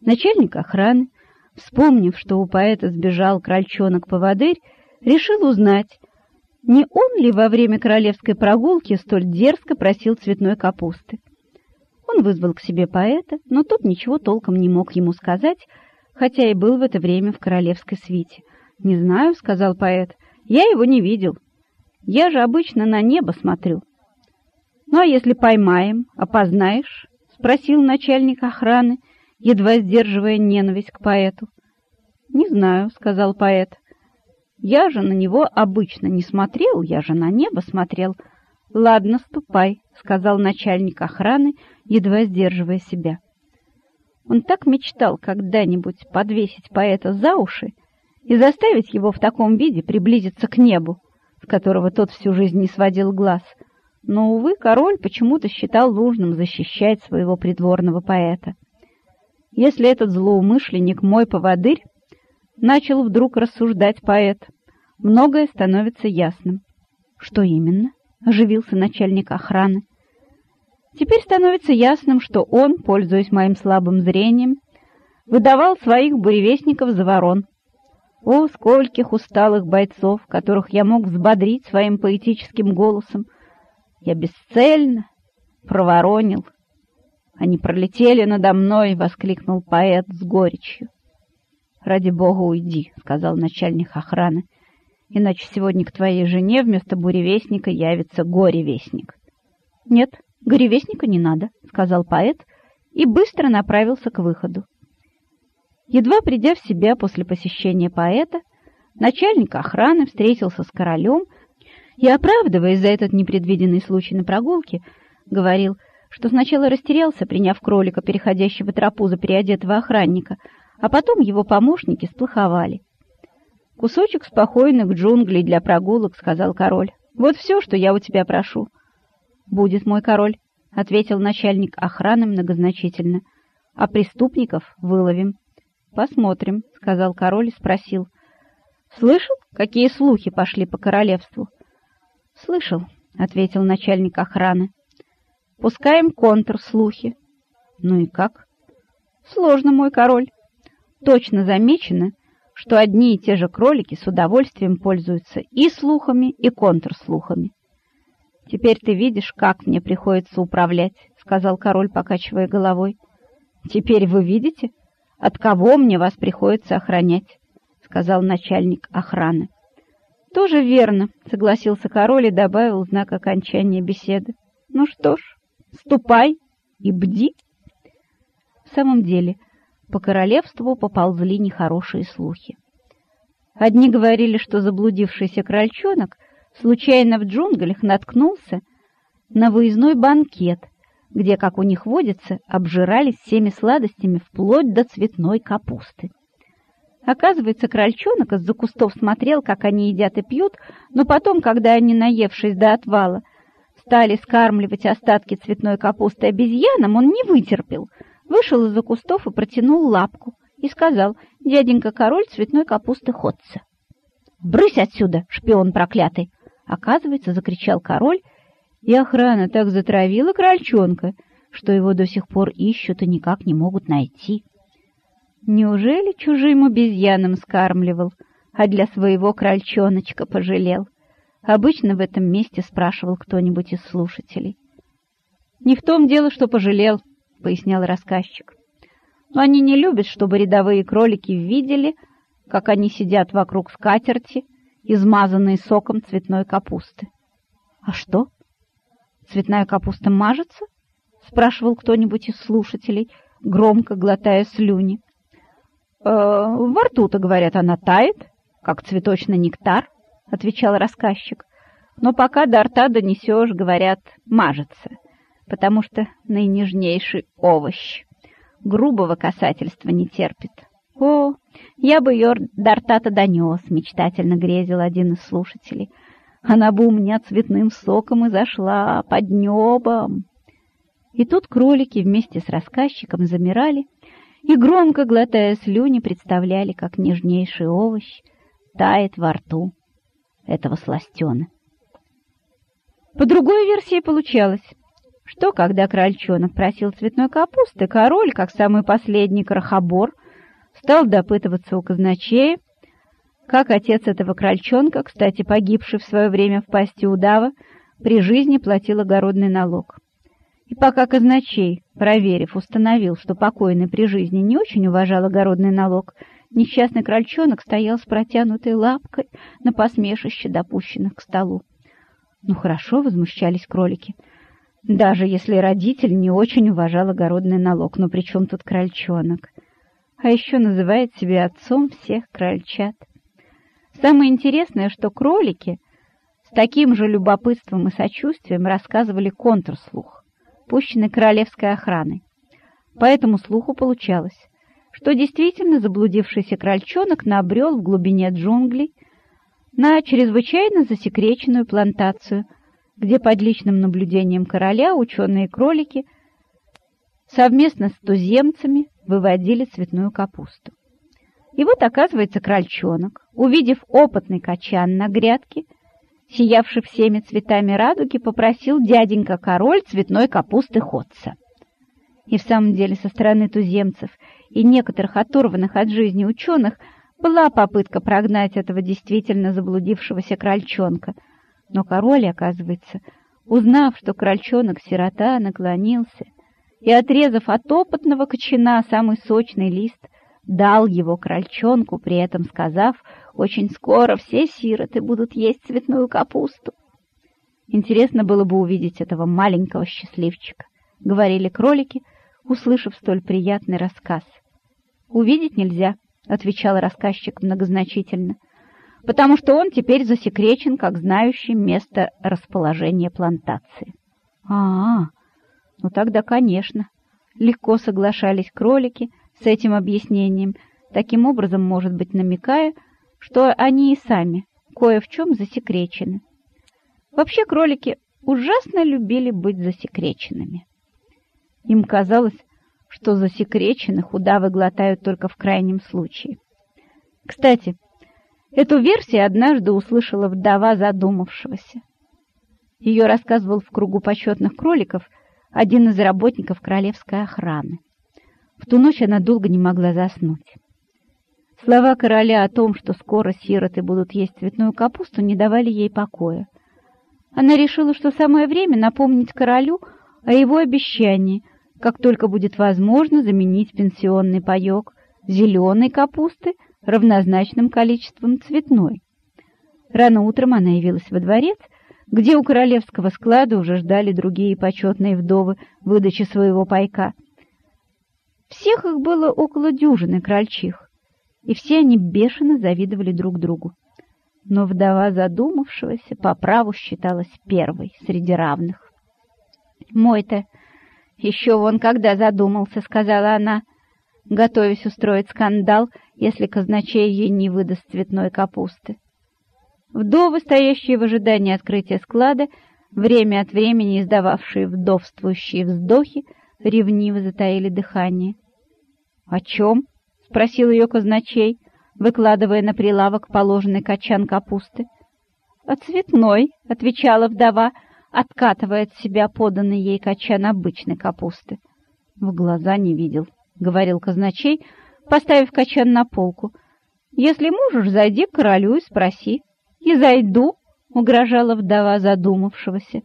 Начальник охраны, вспомнив, что у поэта сбежал крольчонок-поводырь, решил узнать, не он ли во время королевской прогулки столь дерзко просил цветной капусты. Он вызвал к себе поэта, но тот ничего толком не мог ему сказать, хотя и был в это время в королевской свите. «Не знаю», — сказал поэт, — «я его не видел. Я же обычно на небо смотрю». «Ну а если поймаем, опознаешь?» — спросил начальник охраны, едва сдерживая ненависть к поэту. «Не знаю», — сказал поэт. «Я же на него обычно не смотрел, я же на небо смотрел». «Ладно, ступай», — сказал начальник охраны, едва сдерживая себя. Он так мечтал когда-нибудь подвесить поэта за уши и заставить его в таком виде приблизиться к небу, с которого тот всю жизнь не сводил глаз. Но, увы, король почему-то считал нужным защищать своего придворного поэта. Если этот злоумышленник мой поводырь, начал вдруг рассуждать поэт, многое становится ясным. Что именно? оживился начальник охраны. Теперь становится ясным, что он, пользуясь моим слабым зрением, выдавал своих буревестников за ворон. О, скольких усталых бойцов, которых я мог взбодрить своим поэтическим голосом! Я бесцельно проворонил. Они пролетели надо мной, — воскликнул поэт с горечью. — Ради бога уйди, — сказал начальник охраны, — иначе сегодня к твоей жене вместо буревестника явится горевестник. — Нет, горевестника не надо, — сказал поэт и быстро направился к выходу. Едва придя в себя после посещения поэта, начальник охраны встретился с королем и, оправдываясь за этот непредвиденный случай на прогулке, говорил, что сначала растерялся, приняв кролика, переходящего тропу за переодетого охранника, а потом его помощники сплоховали. «Кусочек спокойных джунглей для прогулок», — сказал король. «Вот все, что я у тебя прошу». «Будет, мой король», — ответил начальник охраны многозначительно. «А преступников выловим». «Посмотрим», — сказал король и спросил. «Слышал, какие слухи пошли по королевству?» «Слышал», — ответил начальник охраны. «Пускаем контрслухи». «Ну и как?» «Сложно, мой король. Точно замечено, что одни и те же кролики с удовольствием пользуются и слухами, и контрслухами». «Теперь ты видишь, как мне приходится управлять», — сказал король, покачивая головой. «Теперь вы видите, от кого мне вас приходится охранять?» — сказал начальник охраны. «Тоже верно», — согласился король и добавил знак окончания беседы. «Ну что ж, ступай и бди». В самом деле, по королевству поползли нехорошие слухи. Одни говорили, что заблудившийся крольчонок случайно в джунглях наткнулся на выездной банкет, где, как у них водится, обжирались всеми сладостями вплоть до цветной капусты. Оказывается, крольчонок из-за кустов смотрел, как они едят и пьют, но потом, когда они, наевшись до отвала, стали скармливать остатки цветной капусты обезьянам, он не вытерпел, вышел из-за кустов и протянул лапку и сказал, «Дяденька король цветной капусты ходца». «Брысь отсюда, шпион проклятый!» Оказывается, закричал король, и охрана так затравила крольчонка, что его до сих пор ищут и никак не могут найти. Неужели чужим обезьянам скармливал, а для своего крольчоночка пожалел? Обычно в этом месте спрашивал кто-нибудь из слушателей. «Не в том дело, что пожалел», — пояснял рассказчик. «Но они не любят, чтобы рядовые кролики видели, как они сидят вокруг скатерти, измазанные соком цветной капусты». «А что? Цветная капуста мажется?» — спрашивал кто-нибудь из слушателей, громко глотая слюни. «Э, «Во рту-то, говорят, она тает, как цветочный нектар», — отвечал рассказчик. «Но пока до рта донесешь, говорят, мажется, потому что наинежнейший овощ грубого касательства не терпит». «О, я бы ее до рта-то донес», — мечтательно грезил один из слушателей. «Она бы у меня цветным соком и зашла под небом». И тут кролики вместе с рассказчиком замирали, и, громко глотая слюни, представляли, как нежнейший овощ тает во рту этого сластена. По другой версии получалось, что, когда крольчонок просил цветной капусты, король, как самый последний крохобор, стал допытываться у казначея, как отец этого крольчонка, кстати, погибший в свое время в пасти удава, при жизни платил огородный налог. И пока казначей, проверив, установил, что покойный при жизни не очень уважал огородный налог, несчастный крольчонок стоял с протянутой лапкой на посмешище допущенных к столу. Ну хорошо, возмущались кролики. Даже если родитель не очень уважал огородный налог, но при чем тут крольчонок? А еще называет себя отцом всех крольчат. Самое интересное, что кролики с таким же любопытством и сочувствием рассказывали контрслух, пущенный королевской охраной. По этому слуху получалось, что действительно заблудившийся крольчонок набрел в глубине джунглей на чрезвычайно засекреченную плантацию, где под личным наблюдением короля ученые-кролики совместно с туземцами выводили цветную капусту. И вот, оказывается, крольчонок, увидев опытный качан на грядке, сиявший всеми цветами радуги, попросил дяденька-король цветной капусты ходца. И в самом деле со стороны туземцев и некоторых оторванных от жизни ученых – была попытка прогнать этого действительно заблудившегося крольчонка, но король, оказывается, узнав, что крольчонок-сирота наклонился и, отрезав от опытного кочана самый сочный лист, дал его крольчонку, при этом сказав, очень скоро все сироты будут есть цветную капусту. Интересно было бы увидеть этого маленького счастливчика, говорили кролики, услышав столь приятный рассказ. Увидеть нельзя —— отвечал рассказчик многозначительно, — «потому что он теперь засекречен, как знающий место расположения плантации». «А, -а ну тогда, конечно». Легко соглашались кролики с этим объяснением, таким образом, может быть, намекая, что они и сами кое в чем засекречены. Вообще кролики ужасно любили быть засекреченными. Им казалось, что засекреченных удавы глотают только в крайнем случае. Кстати, эту версию однажды услышала вдова задумавшегося. Ее рассказывал в кругу почетных кроликов один из работников королевской охраны. В ту ночь она долго не могла заснуть. Слова короля о том, что скоро сироты будут есть цветную капусту, не давали ей покоя. Она решила, что самое время напомнить королю о его обещании — как только будет возможно заменить пенсионный паёк зеленой капусты равнозначным количеством цветной. Рано утром она явилась во дворец, где у королевского склада уже ждали другие почетные вдовы выдачи своего пайка. Всех их было около дюжины крольчих, и все они бешено завидовали друг другу. Но вдова задумавшегося по праву считалась первой среди равных. «Мой-то «Еще вон когда задумался», — сказала она, готовясь устроить скандал, если казначей ей не выдаст цветной капусты. Вдовы, стоящие в ожидании открытия склада, время от времени издававшие вдовствующие вздохи, ревниво затаили дыхание. «О чем?» — спросил ее казначей, выкладывая на прилавок положенный качан капусты. «О цветной», — отвечала вдова, — откатывая от себя поданный ей качан обычной капусты. В глаза не видел, — говорил казначей, поставив качан на полку. — Если можешь, зайди к королю и спроси. — И зайду, — угрожала вдова задумавшегося,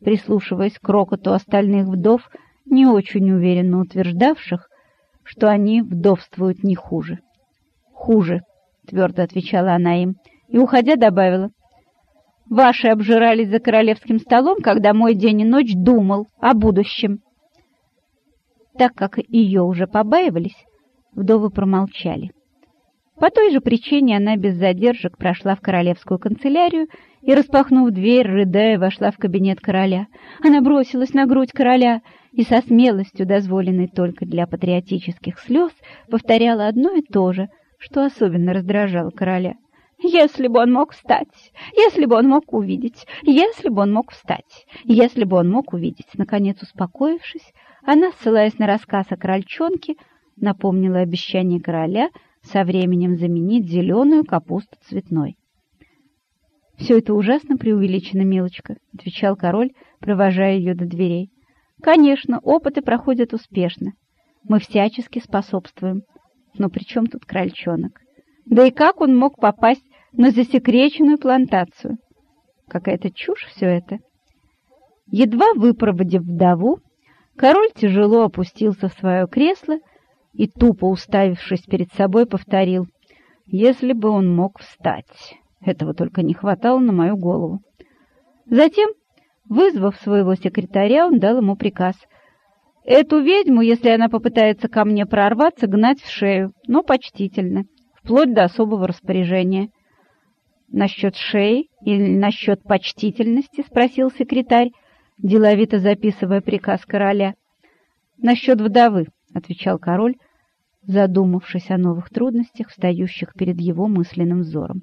прислушиваясь к рокоту остальных вдов, не очень уверенно утверждавших, что они вдовствуют не хуже. — Хуже, — твердо отвечала она им, и, уходя, добавила — Ваши обжирались за королевским столом, когда мой день и ночь думал о будущем. Так как ее уже побаивались, вдовы промолчали. По той же причине она без задержек прошла в королевскую канцелярию и, распахнув дверь, рыдая, вошла в кабинет короля. Она бросилась на грудь короля и со смелостью, дозволенной только для патриотических слез, повторяла одно и то же, что особенно раздражало короля. Если бы он мог встать, если бы он мог увидеть, если бы он мог встать, если бы он мог увидеть. Наконец, успокоившись, она, ссылаясь на рассказ о крольчонке, напомнила обещание короля со временем заменить зеленую капусту цветной. «Все это ужасно преувеличено, милочка», — отвечал король, провожая ее до дверей. Конечно, опыты проходят успешно. Мы всячески способствуем. Но при чем тут крольчонок? Да и как он мог попасть на засекреченную плантацию? Какая-то чушь все это. Едва выпроводив вдову, король тяжело опустился в свое кресло и, тупо уставившись перед собой, повторил, «Если бы он мог встать, этого только не хватало на мою голову». Затем, вызвав своего секретаря, он дал ему приказ «Эту ведьму, если она попытается ко мне прорваться, гнать в шею, но почтительно, вплоть до особого распоряжения». «Насчет шеи или насчет почтительности?» — спросил секретарь, деловито записывая приказ короля. «Насчет вдовы», — отвечал король, задумавшись о новых трудностях, встающих перед его мысленным взором.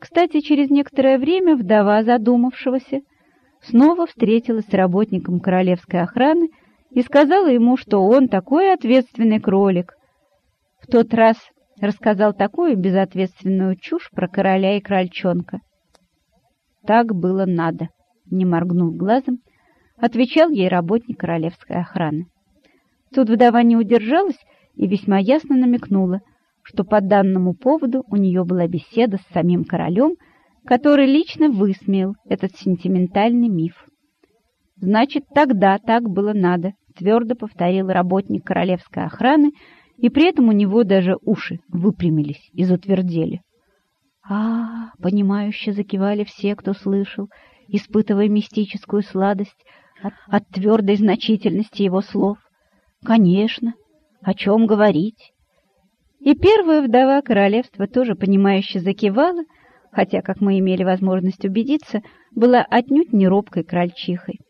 Кстати, через некоторое время вдова задумавшегося снова встретилась с работником королевской охраны и сказала ему, что он такой ответственный кролик. В тот раз рассказал такую безответственную чушь про короля и крольчонка. Так было надо не моргнув глазом, отвечал ей работник королевской охраны. Тут вдова не удержалась и весьма ясно намекнула, что по данному поводу у нее была беседа с самим королем, который лично высмеял этот сентиментальный миф. «Значит, тогда так было надо», — твердо повторил работник королевской охраны, и при этом у него даже уши выпрямились и затвердели. а, -а, -а понимающе закивали все, кто слышал, испытывая мистическую сладость от, от твердой значительности его слов. «Конечно! О чем говорить?» И первая вдова королевства тоже понимающе закивала, хотя, как мы имели возможность убедиться, была отнюдь не робкой крольчихой.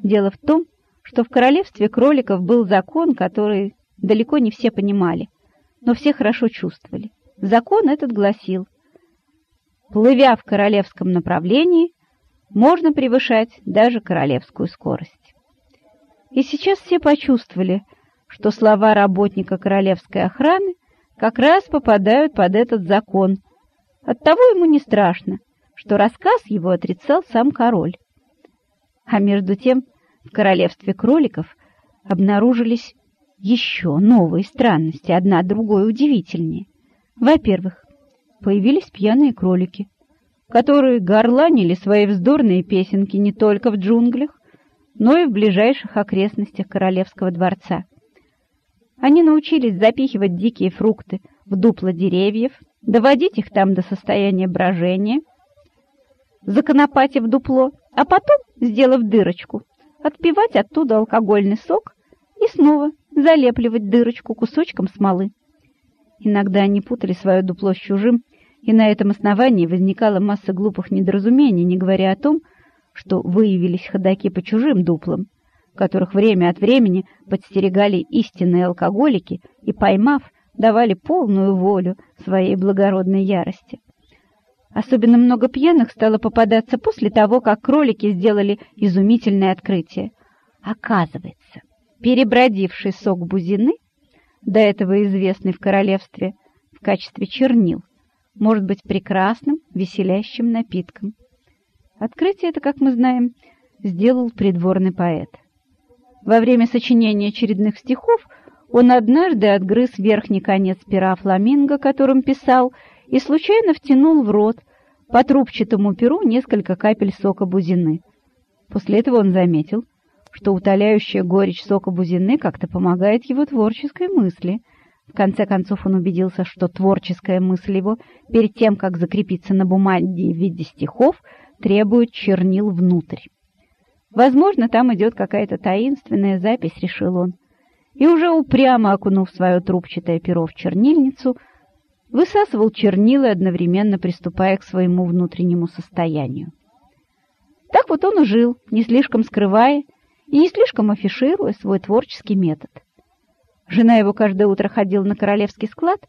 Дело в том, что в королевстве кроликов был закон, который далеко не все понимали, но все хорошо чувствовали. Закон этот гласил, плывя в королевском направлении, можно превышать даже королевскую скорость. И сейчас все почувствовали, что слова работника королевской охраны как раз попадают под этот закон. Оттого ему не страшно, что рассказ его отрицал сам король. А между тем в королевстве кроликов обнаружились еще новые странности, одна другой удивительнее. Во-первых, появились пьяные кролики — которые горланили свои вздорные песенки не только в джунглях, но и в ближайших окрестностях королевского дворца. Они научились запихивать дикие фрукты в дупла деревьев, доводить их там до состояния брожения, законопатив дупло, а потом, сделав дырочку, отпивать оттуда алкогольный сок и снова залепливать дырочку кусочком смолы. Иногда они путали свое дупло с чужим и на этом основании возникала масса глупых недоразумений, не говоря о том, что выявились ходаки по чужим дуплам, которых время от времени подстерегали истинные алкоголики и, поймав, давали полную волю своей благородной ярости. Особенно много пьяных стало попадаться после того, как кролики сделали изумительное открытие. Оказывается, перебродивший сок бузины, до этого известный в королевстве в качестве чернил, может быть прекрасным, веселящим напитком. Открытие это, как мы знаем, сделал придворный поэт. Во время сочинения очередных стихов он однажды отгрыз верхний конец пера фламинго, которым писал, и случайно втянул в рот по трубчатому перу несколько капель сока бузины. После этого он заметил, что утоляющая горечь сока бузины как-то помогает его творческой мысли — в конце концов он убедился, что творческая мысль его, перед тем, как закрепиться на бумаге в виде стихов, требует чернил внутрь. Возможно, там идет какая-то таинственная запись, решил он. И уже упрямо окунув свое трубчатое перо в чернильницу, высасывал чернила, одновременно приступая к своему внутреннему состоянию. Так вот он и жил, не слишком скрывая и не слишком афишируя свой творческий метод. Жена его каждое утро ходила на королевский склад,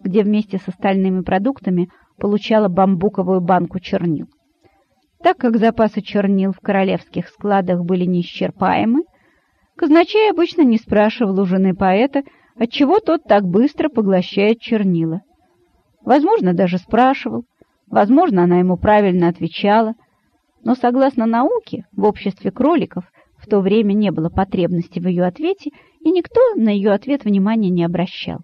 где вместе с остальными продуктами получала бамбуковую банку чернил. Так как запасы чернил в королевских складах были неисчерпаемы, казначей обычно не спрашивал у жены поэта, отчего тот так быстро поглощает чернила. Возможно, даже спрашивал, возможно, она ему правильно отвечала, но, согласно науке, в обществе кроликов то время не было потребности в ее ответе, и никто на ее ответ внимания не обращал.